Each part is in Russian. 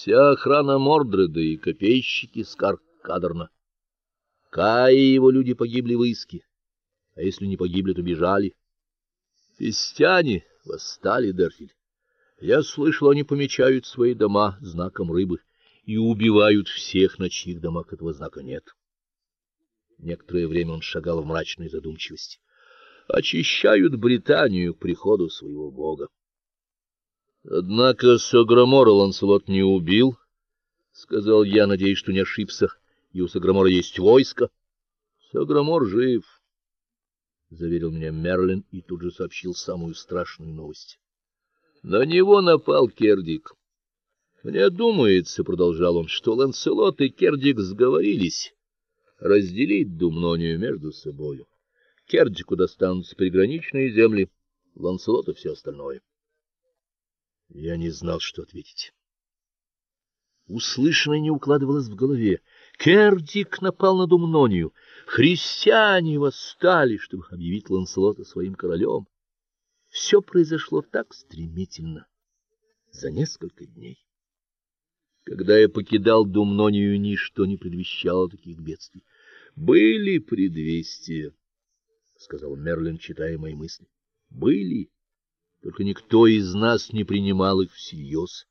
Вся охрана Мордреда и копейщики Скар-Кадерна. Кай и его люди погибли в Иске, а если не погибли, то бежали. Фестяне восстали, Дерфиль. Я слышал, они помечают свои дома знаком рыбы и убивают всех, на чьих домах этого знака нет. Некоторое время он шагал в мрачной задумчивости. Очищают Британию к приходу своего бога. Однако Согромора Ланселот не убил, сказал я, надеясь, что не ошибся, и у Согромора есть войско. Согромор жив, заверил меня Мерлин и тут же сообщил самую страшную новость. На него напал Кердик. Мне думается, продолжал он, что Ланселот и Кердик сговорились разделить Думнонию между собою. Кердику достанутся приграничные земли, Ланселоту все остальное. Я не знал, что ответить. Услышанное не укладывалось в голове. Кердик напал на Думнонию, христиане восстали, чтобы объявить Ланселота своим королем. Все произошло так стремительно, за несколько дней. Когда я покидал Думнонию, ничто не предвещало таких бедствий. Были предвестия, сказал Мерлин, читая мои мысли. Были, только никто из нас не принимал их всерьез.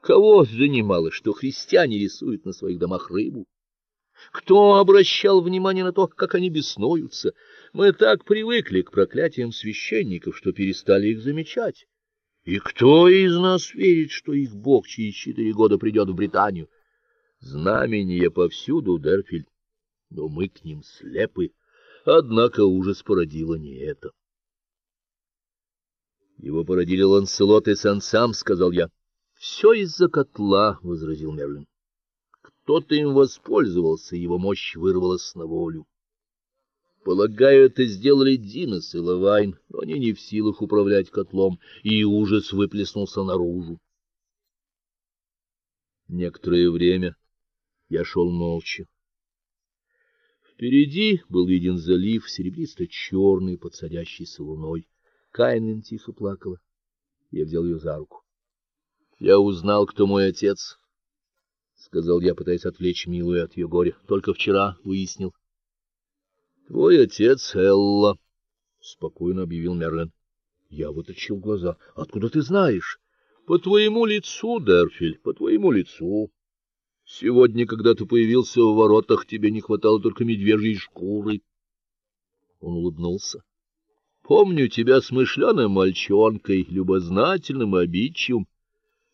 Кого занимало, что христиане рисуют на своих домах рыбу? Кто обращал внимание на то, как они беснуются? Мы так привыкли к проклятиям священников, что перестали их замечать. И кто из нас верит, что их бог через четыре года придет в Британию? Знамения повсюду, Дерфиль но мы к ним слепы. Однако ужас породило не это. Его породили Ланселот и Сансам, сказал я. «Все из-за котла, возразил Мерлин. Кто-то им воспользовался, его мощь вырвалась на волю. Полагаю, это сделали Динос и Лавайн, но они не в силах управлять котлом, и ужас выплеснулся наружу. Некоторое время я шел молча. Впереди был виден залив, серебристо черный под садящейся луной. Кайнин тихо плакала. Я взял ее за руку. Я узнал, кто мой отец, сказал я, пытаясь отвлечь милую от ее горя. Только вчера выяснил. Твой отец Элла, спокойно объявил Мерлин. Я вытащил глаза. Откуда ты знаешь? По твоему лицу, Дерфиль, по твоему лицу. Сегодня, когда ты появился в воротах, тебе не хватало только медвежьей шкуры. Он улыбнулся. Помню тебя смышленым мальчонкой, любознательным и обидчивым.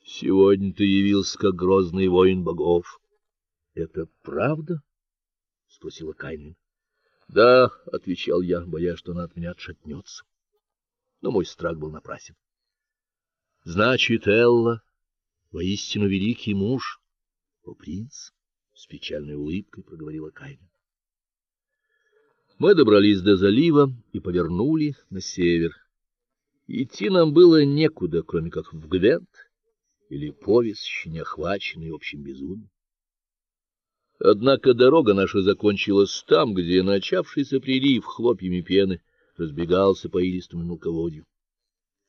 Сегодня ты явился как грозный воин богов. Это правда? спросила Кайнин. Да, отвечал я, боясь, что она от меня отшатнется. Но мой страх был напрасен. Значит, Элла воистину великий муж. "О, принц", с печальной улыбкой проговорила Кайна. Мы добрались до залива и повернули на север. Идти нам было некуда, кроме как в Гвент или Повис, не охваченный общим безумием. Однако дорога наша закончилась там, где начавшийся прилив хлопьями пены разбегался по илистому мелководью.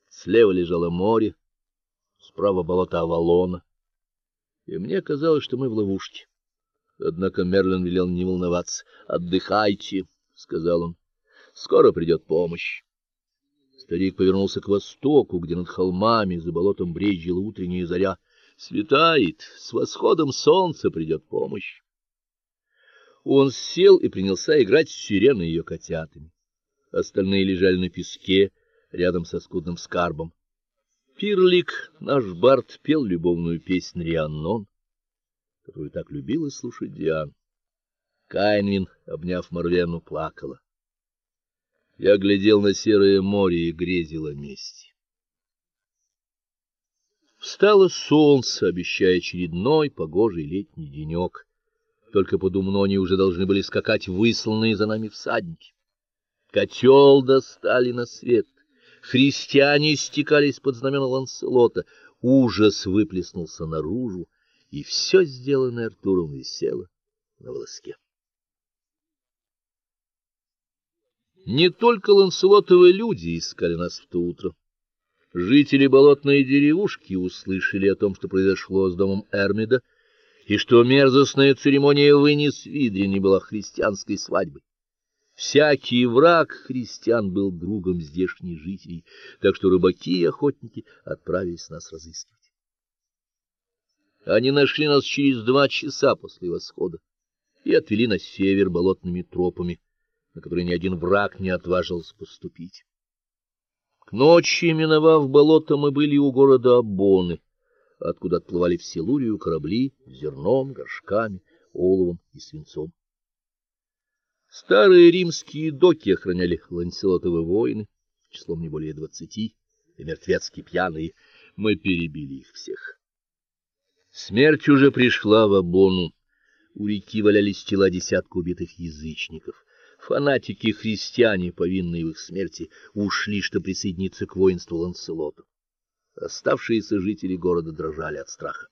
Слева лежало море, справа болото Авалона и мне казалось, что мы в ловушке. Однако Мерлин велел не волноваться. "Отдыхайте", сказал он. "Скоро придет помощь". Старик повернулся к востоку, где над холмами за болотом брезжила утренняя заря. "Светает, с восходом солнца придет помощь". Он сел и принялся играть с сиреной ее котятами. Остальные лежали на песке рядом со скудным скарбом. Пирлик, наш бард, пел любовную песнь Рианнон, которую так любила слушать Диан. Кайнвин, обняв Марлену, плакала. Я глядел на серое море и грезил о мести. Встало солнце, обещая очередной погожий летний денек. Только под Умнони уже должны были скакать высланные за нами всадники. Котел достали на свет. Христиане стекались под знамена Ланселота, ужас выплеснулся наружу, и все сделанное Артуром висело на волоске. Не только Ланселотовы люди искали нас в то утро. Жители болотной деревушки услышали о том, что произошло с домом Эрмида, и что мерзостная церемония вынес не была христианской свадьбой. Всякий враг христиан был другом здешних жителей, так что рыбаки и охотники отправились нас разыскивать. Они нашли нас через два часа после восхода и отвели на север болотными тропами, на которые ни один враг не отважился поступить. К ночи, миновав болото, мы были у города Абоны, откуда отплывали в Силурию корабли с зерном, горшками, оловом и свинцом. Старые римские доки охраняли ланселотовы воины, числом не более двадцати, и мертвецки пьяные. Мы перебили их всех. Смерть уже пришла в Абону. У реки валялись тела десятка убитых язычников. Фанатики-христиане, повинные в их смерти, ушли, чтобы присоединиться к воинству Ланселота. Оставшиеся жители города дрожали от страха.